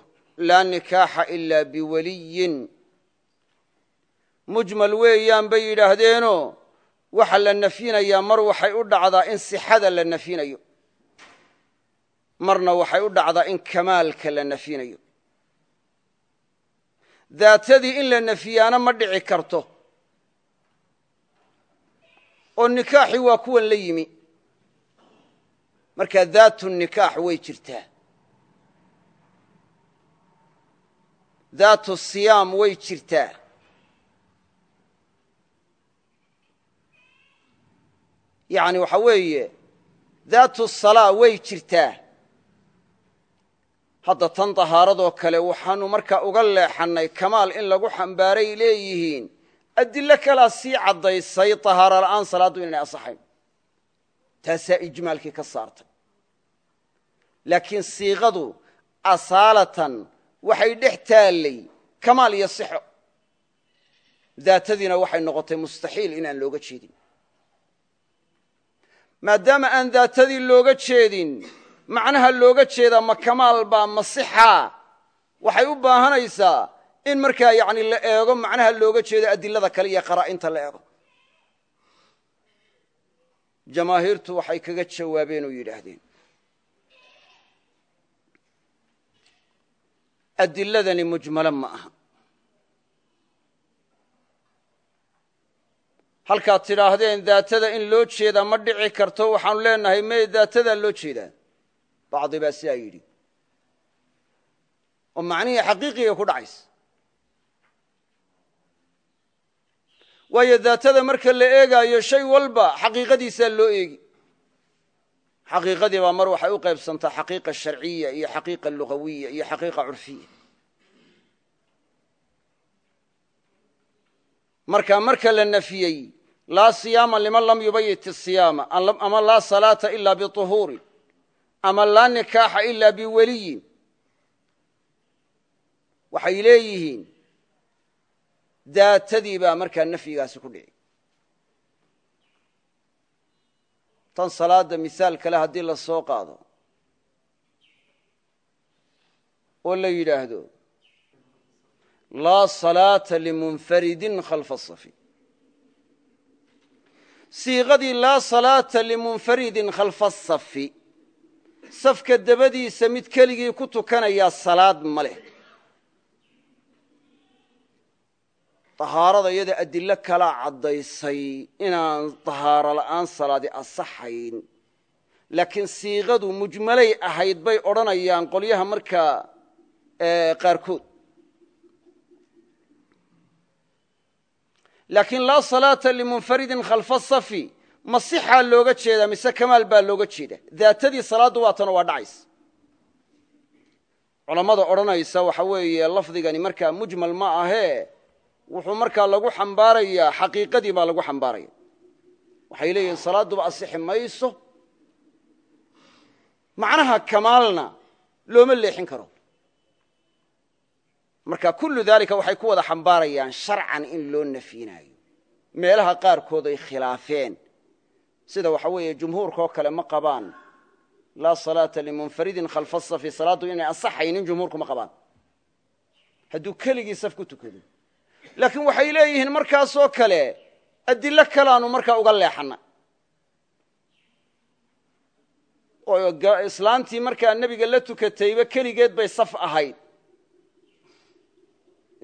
Laa nikaaxa ila biwaliyin. Mujmal weeyaan bay yidhaahdeenoo waxa la nafyinayaa mar waxay u dhacdaa in sixada la nafyinayo. Marna waxay u dhacdaa in kamaalka la nafyinayo. Daatadii in la nafyiyaana ma dhici karto. Oo nikaaxii waa kuwan la yimi markaa daatu nikaax way jirtaa. Daatu siyaam way jirtaa. Yani waxa weeye daatu salaa way jirtaa. Hadda tan tahaaradoo kale waxaanu markaa uga leexannay kamaal in lagu xambaaray leeyihiin. Adilo kalaa sii caddaysay tahaaro la'aan salaaddu inaynay asaxayn. Taasaa ijmaalkii ka saartay laakiin siiqadu asaalatan waxay dhex taallay kamaal iyo sixo. Daatadiina waxay noqotay mustaxiil inaan looga jeedin. Maadaama aan daatadii looga jeedin macnaha looga jeedaa ma kamaal baa ma sixaa waxay u baahanaysaa in markaa yani la eego macnaha looga jeedo adilada kale iyo qaraa'inta la eego. Jamaahiirtu waxay kaga jawaabeen oo yidhaahdeen adiladani mujmalo ma aha. Halkaad tidhaahdeen daatada in loo jeedaa ma dhici karto waxaanu leenahay me daatadaa loo jeedaa bacdi baa sidaa yidhi. Oo macnihii xaqiiqiga ku dhacaysa. Waayo daatada marka la eegaayo shay walba xaqiiqadiisaa loo eegi xaqiiqadii baa mar waxay u qaybsantaa xaqiiqa sharciya iyo xaqiiqa lugawiya iyo xaqiiqa curfiya. Marka marka la nafiyey laa siyaama liman lam yubayit isiyaama ama laa salaata ila biطuhuurin ama laa nikaaxa ila biweliyin waxay leeyihiin daatadii baa markaa nafyigaasi ku dhici tan salaada misaal kale haddii la soo qaado oo la yidhaahdo laa salaata limunfaridin khalfa asafi siiqadii laa salaata limunfaridin khalfa asafi safka dabadiisa mid keligii ku tukanayaa salaad ma leh tahaarada iyada adilo kalaa caddaysay inaan tahaaro la'aan salaadi asaxayn laakiin siiqadu mujmalay ahayd bay odhanayaan qolyaha markaa qaarkood. Laakiin laa salaata limunfaridin khalfa safi masixaa looga jeedaa mise kamaal baa looga jeeda daatadii salaaddu waatana waa dhacaysa. Culammada odhanaysa waxa weeye lafdigani markaa mujmal ma ahee wuxuu markaa lagu xambaarayaa xaqiiqadii baa lagu xambaaraya. Waxay leeyihiin salaadduba asixi mayso. Macnaha kamaalna looma leexin karo. Marka kullu daalika waxay ku wada xambaarayaan sharcan in loo nafyinaayo meelaha qaarkood ay khilaafeen. Sida waxa weeye jumhuurkaoo kale ma qabaan. Laa salaata limunfaridin khalfa safi salaaddu inay asaxaynin jumhuurku ma qabaan. Hadduu keligii saf ku tukado laakiin waxay leeyihiin markaasoo kale adilo kalaanu markaa uga leexana oo islaantii markaa nebiga la tukatayba keligeed bay saf ahayd.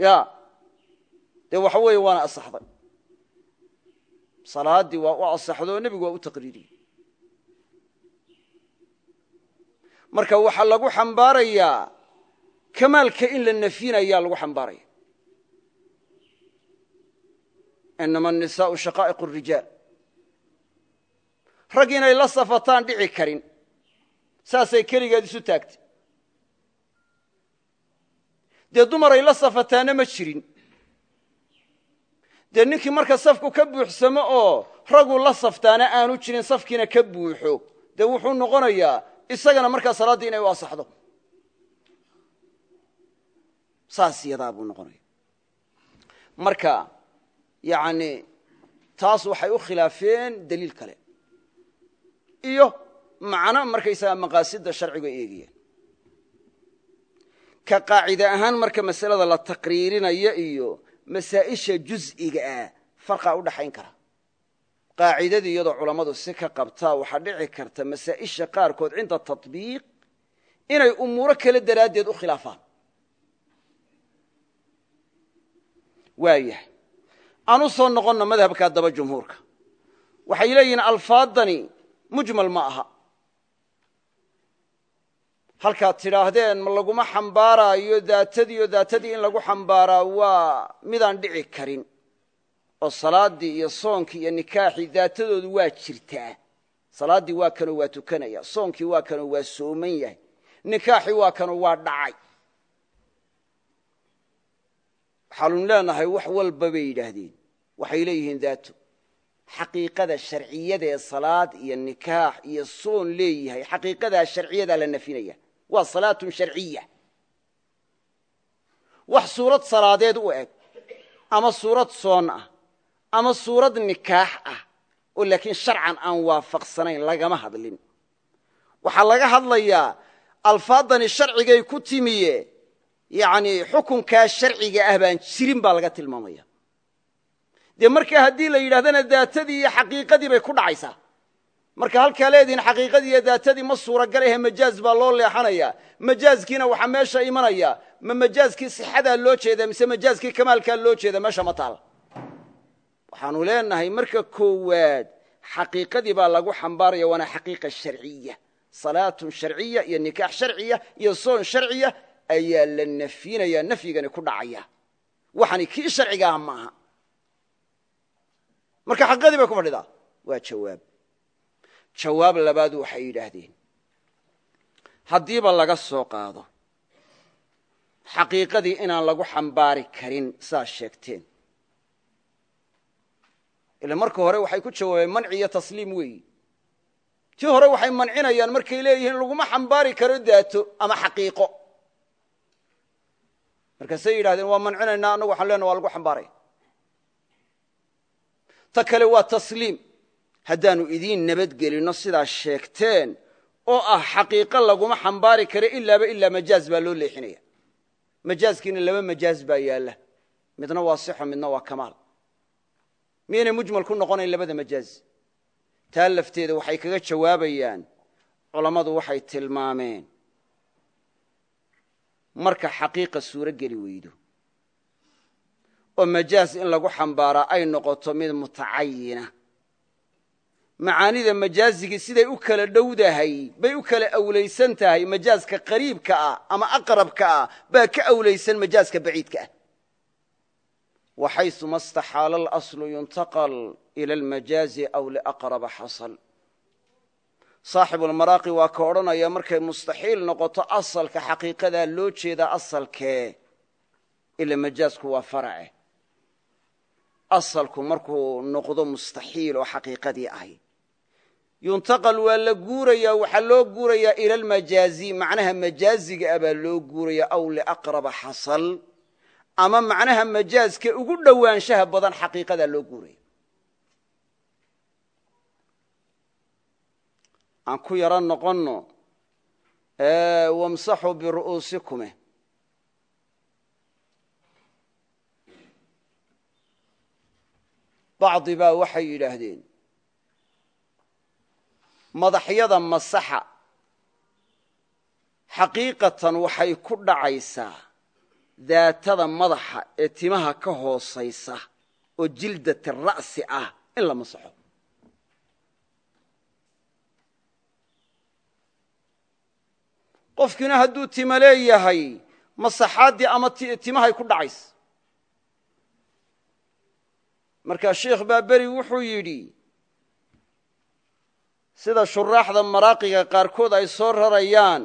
Ya dee waxa weeye waana asaxday. Salaaddii waa u asaxdo oo nebigu waa u taqriiriyey. Marka waxaa lagu xambaarayaa kamaalka in la nafyinayaa lagu xambaaraya inama anisaau shaqaa'iq rijaal rag inay la safataan dhici karin saasay keligeed isu taagtay dee dumaray la safataana ma jirin dee ninkii marka safku ka buuxsamo oo raguu la saftaana aanu jirin safkiina ka buuxo dee wuxuu noqonayaa isagana markaa salaaddii inay u saas yadaa buu noqonaya marka yani taas waxay u khilaafeen daliil kale. Iyo macno markaysaga maqaasida sharcigu ay eegayaan ka qaacide ahaan marka masalada la taqriirinayo iyo masaa'isha juz'iga ah farqaa u dhaxayn kara. Qaacidadii iyadoo culammadu si ka qabtaa waxaa dhici karta masaa'isha qaarkood cinda taطbiiq inay umuuro kale daraaddeed u khilaafaan. Waayahay aan u soo noqonno madhabka daba jumhuurka waxay leeyihiin alfaadani mujmal ma aha. Halkaad tidhaahdeen ma laguma xambaaraayo daatadii oo daatadii in lagu xambaaraa waa midaan dhici karin oo salaaddii iyo soonkii iyo nikaaxii daatadoodu waa jirtaa. Salaaddii waa kanoo waa tukanaya soonkii waa kanoo waa sooman yahay nikaaxii waa kanoo waa dhacay. Waxaanu leenahay wax walba bay yidhaahdeen waxay leeyihiin daato xaqiiqada sharciyada ee salaad iyo nikaax iyo soon leeyahay. Xaqiiqadaa sharciyadaa la nafinaya waa salaatun sharciya. Wax suurad salaadeed u eg ama suurad soon ah ama suurad nikaax ah oo laakiin sharcan aan waafaqsanayn lagama hadlin. Waxaa laga hadlayaa alfaadani sharcigay ku timiye yani xukunkaa sharciga ah baan jirin baa laga tilmaamaya dee markaa haddii la yidhahdana daatadii iyo xaqiiqadii bay ku dhacaysaa. Marka halkaa leedihin xaqiiqadii iyo daatadii ma suuragal ahe majaaz baa loo leexanaya. Majaazkiina waxaa meesha imanaya. Ma majaazkii sixadaa loo jeeda mise majaazkii kamaalkaa loo jeeda meesha ma taal. Waxaanu leenahay marka koowaad xaqiiqadii baa lagu xambaaraya waana xaqiiqa sharciya. Salaatun sharciya iyo nikaax sharciya iyo soon sharciya ayaa la nafyinaya nafyigani ku dhacaya. Waxani kii sharciga ah maaha marka xaqiiqadii bay ku fadhidaa. Waa jawaab. Jawaab labaad waxay yidhaahdeen. Haddiiba laga soo qaado xaqiiqadii inaan lagu xambaari karin saa sheegteen. Ila marka hore waxay ku jawaabeen manci iyo tasliim weeyi. Tii hore waxay mancinayaan markay leeyihiin laguma xambaari karo daato ama xaqiiqo. Markaasay yidhahdeen waa mancinaynaa annagu waxaan lena waa lagu xambaaraya ta kale waa tasliim. Haddaannu idiin nabadgelinno sidaa sheegteen oo ah xaqiiqo laguma xambaari karo ilaaba ilaa majaaz baa loo leexinaya. Majaazkiina laba majaaz baa yaalla. Midna waa sixo midna waa kamaal. Miyaynay mujmal ku noqonayn labada majaaz? Taa lafteeda waxay kaga jawaabayaan culammadu waxay tilmaameen. Marka xaqiiqa suuro geli weydo oo majaaz in lagu xambaaraa ay noqoto mid mutacayina. Macaanida majaazigii siday u kala dhowdahay bay u kala awlaysan tahay majaazka qariibka ah ama aqrabka ah baa ka awlaysan majaazka baciidka ah. Waxayuma staxaala alaslu yuntaqal ila almajaazi aw liaqraba xasal saaxibulmaraaqi waa ka odhanaya markay mustaxiil noqoto asalka xaqiiqadaa loo jeedaa asalkee ila majaazku waa farace asalku markuu noqdo mustaxiil oo xaqiiqadii ahy yuntaqal waa la guurayaa waxaa loo guurayaa ila almajaazi macnaha majaaziga ah baa loo guuraya aw liaqraba xasal ama macnaha majaazka ugu dhowaanshaha badan xaqiiqadaa loo guuraya. Aan ku yaro noqonno wamsaxuu biru'uusikume bacdi baa waxay yidhaahdeen madaxyada masaxa xaqiiqatan waxay ku dhacaysaa daatada madaxa ee timaha ka hoosaysa oo jildati ra'si ah in la masaxo. Qofkiina hadduu tima leeyahay masaxaaddii ama timahay ku dhacaysa markaa sheikh baa beri wuxuu yidhi sida shuraaxda maraaqiga qaarkood ay soo rarayaan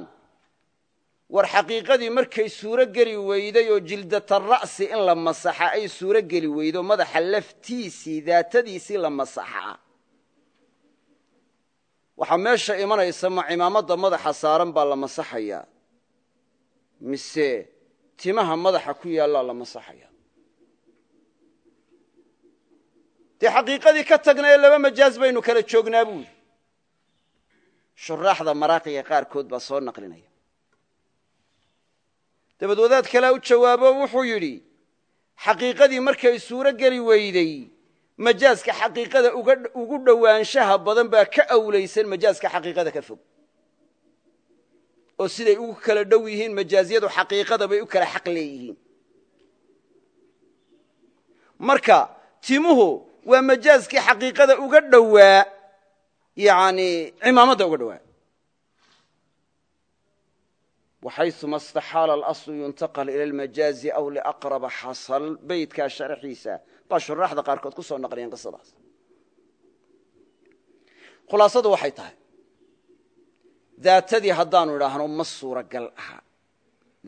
war xaqiiqadii markay suuro geli weyday oo jildata ra'si in la masaxa ay suuro geli weydo madaxa laftiisii daatadiisii la masaxaa waxaa meesha imanaysa ma cimaamadda madaxa saaran baa la masaxayaa mise timaha madaxa ku yaallaa la masaxaya dee xaqiiqadii ka tagna ee laba majaaz baynu kala joognaa buuri shuraaxda maraaqiga qaarkood baa soo naqlinaya. Dabad wadaad kalea u jawaabo wuxuu yidhi xaqiiqadii markay suuro geli weyday majaaska xaqiiqada ugu dhowaanshaha badan baa ka awlaysan majaaska xaqiiqada ka fog. Oo siday ugu kala dhow yihiin majaazyadu xaqiiqada bay u kala xaq leeyihiin. Marka timuhu waa majaaskii xaqiiqada uga dhowaa yani cimaamadda uga dhowaa. Waxayuma staxaala alaslu yuntaqal ila almajaazi aw liaqraba xasal beytkaa sharaxiisa baa shuraaxda qaarkood ku soo naqliyeen qisadaas. Khulaasadu waxay tahay daatadii haddaanu idhaahno ma suuragal aha.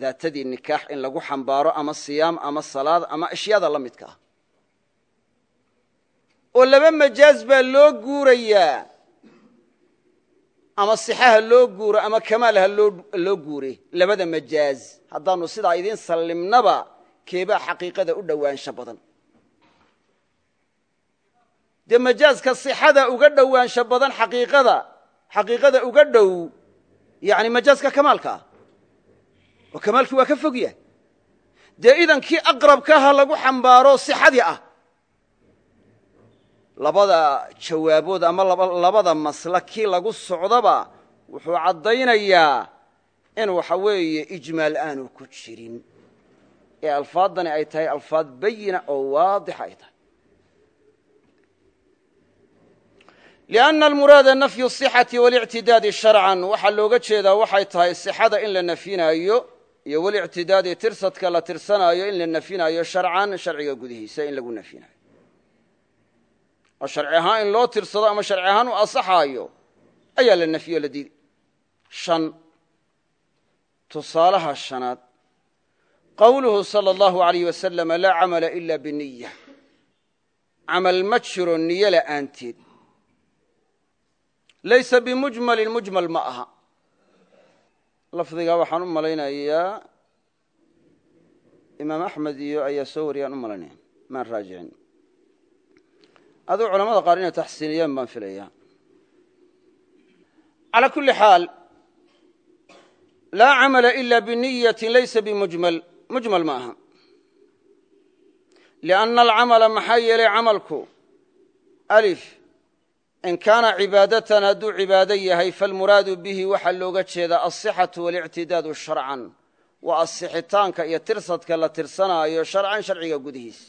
Daatadii nikaax in lagu xambaaro ama siyaam ama salaad ama ashyaada la midka ah oo laba majaaz baa loo guurayaa ama sixaha loo guuro ama kamaal ha loo guure. Labada majaaz. Haddaanu sidaa idiin sallimnaba keebaa xaqiiqada u dhowaansho badan. Dee majaazka sixada uga dhowaansho badan xaqiiqada xaqiiqada uga dhow yani majaaska kamaalka ah. Oo kamaalkii waa ka fog yahay. Dee idan kii aqrabkaha lagu xambaaro sixadii ah labada jawaabood ama labada masla kii lagu socdaba wuxuu caddaynayaa in waxa weeye ijmaal aanu ku jirin. Ee alfaaddani ay tahay alfaad bayina oo waadixa ay tahay. lianna almuraada nafyu sixati walictidaadi sharcan waxaa looga jeedaa waxay tahay sixada in la nafyinaayo iyo walictidaadi tirsadka la tirsanaayo in la nafyinaayo sharcan sharciga gudihiisa in lagu nafyinayo oo sharci ahaan in loo tirsado ama sharci ahaan u asaxaayo ayaa la nafyo la diiday. Shan tusaalaha shanaad. Qowluhu salى اllahu alayh wasalam laa camala ila biniya camal ma jiro niyo la'aanteed laysa bimujmalin mujmal ma aha. Lafdigaa waxaan u malaynayaa imaam axmed iyo ayaa soo wariyaan u malaynaya maan raajicin aduu culamada qaar inay taxsiiniyaan baan filayaa. Calى kuli xaal laa camala ila biniyatin laysa bimujmal. Mujmal ma aha. Lianna alcamala maxaa yeelay camalku alif in kaana cibaadatan hadduu cibaado yahay falmuraadu bihi waxaa looga jeedaa alsixatu walictidaadu sharcan waa asixitaanka iyo tirsadka la tirsanaayo sharcan sharciga gudihiisa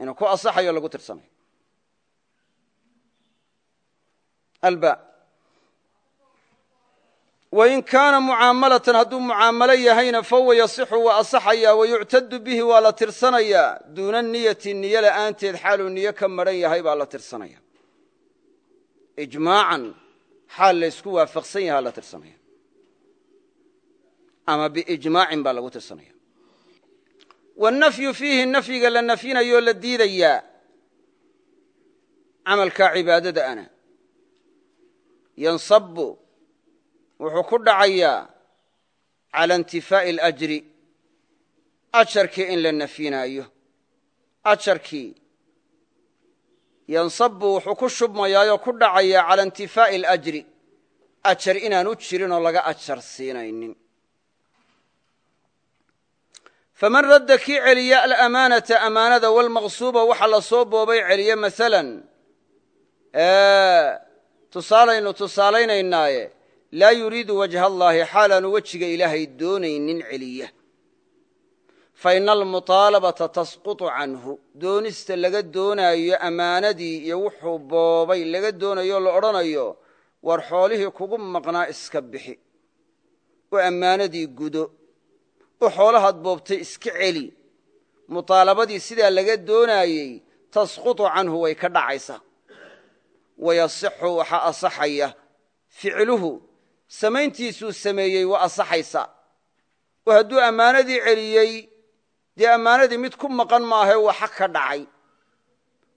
inuu ku asaxayo lagu tirsanayo. Alba. Wain kaana mucaamalatan hadduu mucaamalo yahayna fahuwa yasixu waa asaxayaa wayuctadu bihi waa la tirsanayaa duuna niyati niyo la'aanteed xaaluu niyo ka maran yahay baa la tirsanaya. Ijmaacan xaal laysku waafaqsan yahaa la tirsanaya. Ama biijmaacin baa lagu tirsanaya wannafyu fiihi nafyiga la nafyinayoo la diidayaa camalkaa cibaadada ana yansabu wuxuu ku dhacayaa cala intifaa'i alajri ajarkii in la nafyinaayo ajarkii yansabu wuxuu ku shubmayaayoo ku dhacayaa cala intifaa'i alajri ajar inaanu jirinoo laga ajar siinaynin faman radda kii celiya alamaanata amaanada walmaqsuuba waxa la soo boobay celiye maalan tusaalaynu tusaalaynaynaaye laa yuriidu wajha allaahi xaalaanu wejiga ilaahay doonaynin celiya. Fa ina almuطaalabata tasquطu canhu doonista laga doonaayo ammaanadii iyo wuxuu boobay laga doonayo la odhanayo war xoolihii kugu maqnaa iska bixi oo ammaanadii gudo oo xoolahaad boobtay iska celi. Muطaalabadii sidaa laga doonaayey tasquطu canhu way ka dhacaysaa. Wayasixu waxaa asaxaya. Ficluhu samayntiisuu sameeyey waa asaxaysaa oo hadduu ammaanadii celiyey dee ammaanadii mid ku maqan maahae waxa ka dhacay.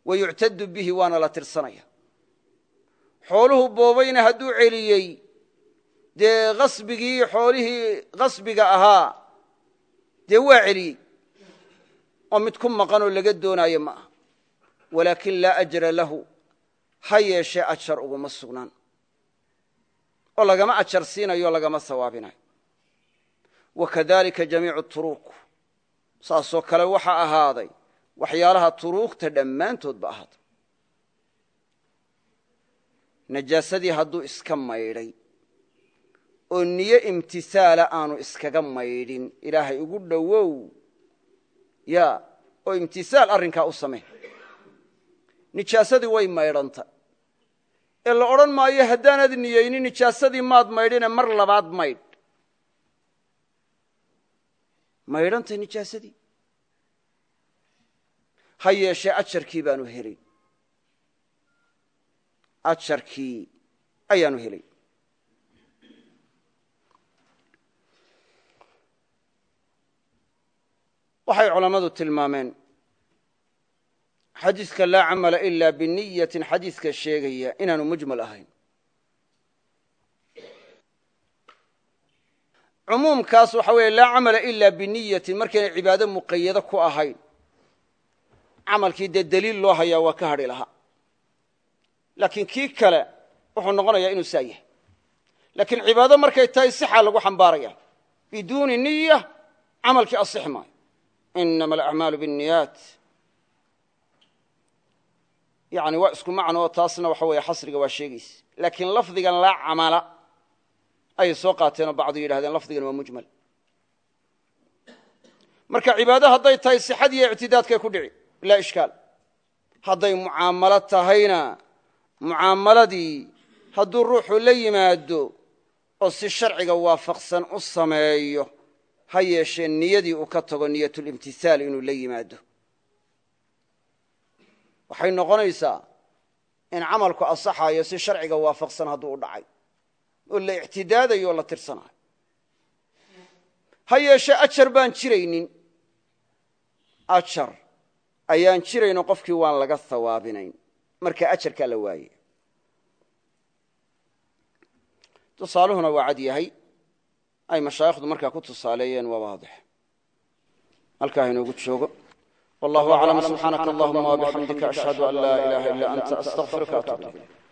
Wa yuctadu bihi waana la tirsanaya. Xooluhu boobayna hadduu celiyey dee qasbigii xoolihii qasbiga ahaa dee waa celiyey oo mid ku maqanoo laga doonaayo ma aha. Walaakin laa ajra lahu. Ha yeeshee ajar uguma sugnaan. Oo lagama ajar siinayo lagama sawaabinayo. Wakadalika jamiicu turuuk saasoo kale waxaa ahaaday waxyaalaha turuuqta dhammaantood ba ahaaday. Najaasadii hadduu iska maydhay oo niyo imtisaala aanu iskaga maydhin. Ilaahay ugu dhowow. Ya oo imtisaal arrinkaa u samee. Nijaasadii way maydhanta. Ee la odhan maayo haddaanad niyeynin nijaasadii maad maydhine mar labaad maydh. Maydhantay nijaasadii. Ha yeeshee ajarkii baanu helay. Ajarkii ayaanu helay waxay culammadu tilmaameen xadiiska laa camala ila biniyatin xadiiska sheegaya inaanu mujmal ahayn. Cumuumkaas waxa weeye laa camala ila biniyatin markaynay cibaado muqayado ku ahayn. Camalkii dee deliil loo hayaa waa ka hadhi lahaa. Laakiin kii kale wuxuu noqonayaa inuu saa yahay. Laakiin cibaado markay tahay sixaa lagu xambaaraya biduuni niya camalkii asixi maayo inama alacmaalu biاnniyaat yani waa isku macno oo taasna waxa weeye xasriga waa sheegaysa laakiin lafdigan laa camala ayay soo qaateen oo bacdu yidhahdeen lafdigan waa mujmal. Marka cibaado hadday tahay sixad iyo ictidaadkay ku dhici bilaa ishkaal. Hadday mucaamalo tahayna mucaamaladii hadduu ruuxu la yimaado oo si sharciga waafaqsan u sameeyo ha yeeshee niyadii uu ka tago niyatulimtihaal inuu la yimaado. Waxay noqonaysaa in camalku asaxayo si sharciga waafaqsan hadduu u dhacay oo la ictidaadayo la tirsanayo ha yeeshee ajar baan jiraynin. Ajar. Ayaan jirayno qofkii waan laga hawaabinayn marka ajarkaa la waaye. Tusaaluhuna waa cad yahay ay mashaayikhdu markaa ku tusaaleeyeen waa waadix. Halkaa inoogu joogo. Wallahu aclam subxaanaka allahuma wabixamdika ashhadu an laa ilaaha illa anta astaqfiruka atub ilayk